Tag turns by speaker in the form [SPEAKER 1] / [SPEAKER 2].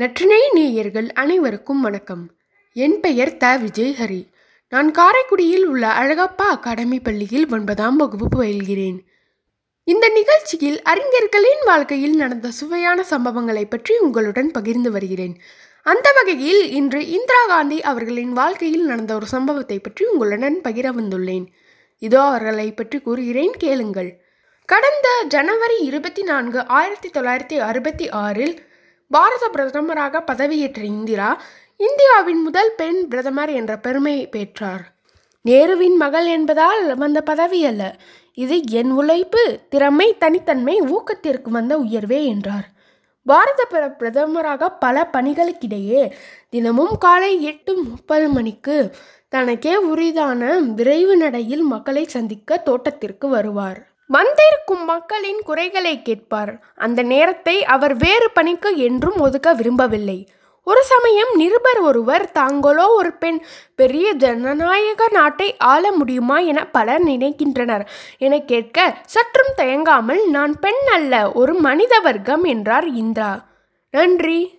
[SPEAKER 1] நற்றினை நேயர்கள் அனைவருக்கும் வணக்கம். என் பெயர் த. விஜய் ஹரி நான் காரைக்குடியில் உள்ள அழகப்பா அகாடமி பள்ளியில் ஒன்பதாம் வகுப்பு பயில்கிறேன். இந்த நிகழ்ச்சியில் அறிஞர்களின் வாழ்க்கையில் நடந்த சுவையான சம்பவங்களை பற்றி உங்களுடன் பகிர்ந்து வருகிறேன். அந்த வகையில் இன்று இந்திரா காந்தி அவர்களின் வாழ்க்கையில் நடந்த ஒரு சம்பவத்தை பற்றி உங்களுடன் பகிர வந்துள்ளேன். இதோ அவர்களை பற்றி கூறுகிறேன் கேளுங்கள். கடந்த ஜனவரி இருபத்தி நான்கு ஆயிரத்தி தொள்ளாயிரத்தி அறுபத்தி ஆறில் பாரத பிரதமராக பதவியேற்ற இந்திரா இந்தியாவின் முதல் பெண் பிரதமர் என்ற பெருமையை பெற்றார். நேருவின் மகள் என்பதால் வந்த பதவி அல்ல. இது என் உழைப்பு திறமை தனித்தன்மை ஊக்கத்திற்கு வந்த உயர்வே என்றார். பாரத பிர பிரதமராக பல பணிகளுக்கிடையே தினமும் காலை எட்டு முப்பது மணிக்கு தனக்கே உரிதான விரைவு நடையில் மக்களை சந்திக்க தோட்டத்திற்கு வருவார். வந்திருக்கும் மக்களின் குறைகளை கேட்பார். அந்த நேரத்தை அவர் வேறு பணிக்கு என்றும் ஒதுக்க விரும்பவில்லை. ஒரு சமயம் நிருபர் ஒருவர் தாங்களோ ஒரு பெண் பெரிய ஜனநாயக நாட்டை ஆள முடியுமா என பலர் நினைக்கின்றனர். என கேட்க சற்றும் தயங்காமல் நான் பெண் அல்ல ஒரு மனித வர்க்கம் என்றார் இந்திரா. நன்றி.